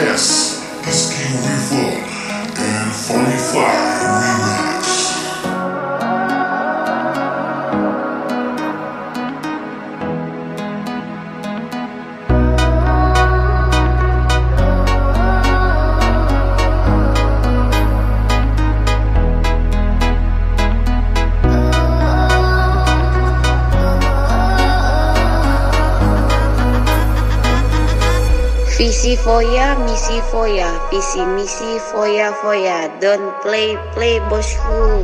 S, Ski Reefer, and Funny Fly Remix. Fisi foya, misi foya, fisi misi foya foya. Don't play, play boshku.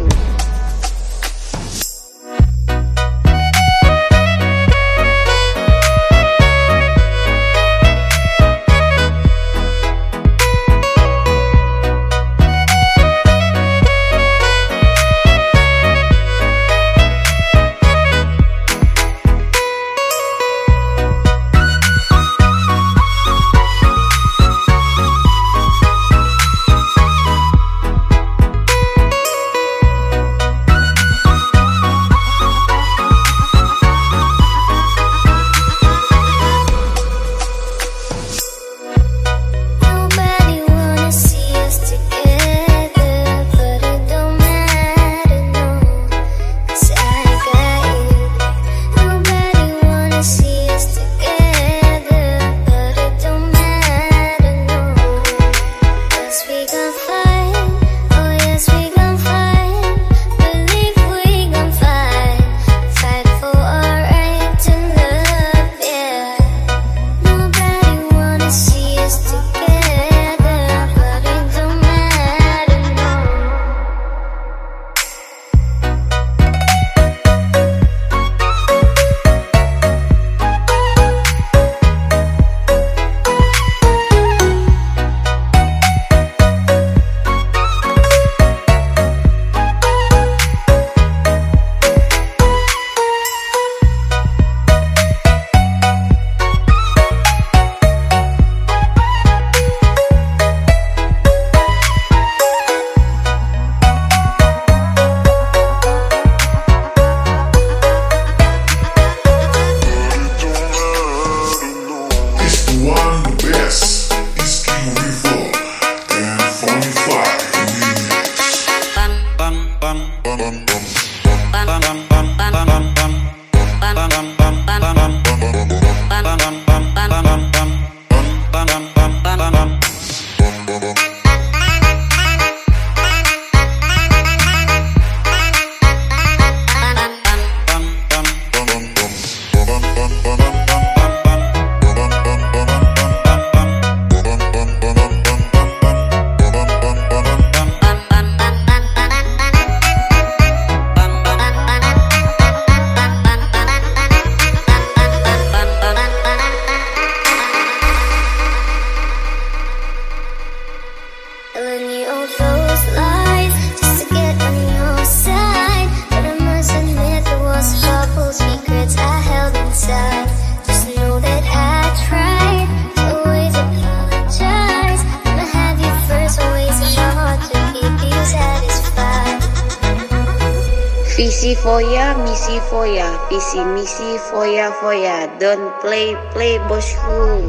PC foya, misi foya, pisi misi foya foya, don't play play bosku.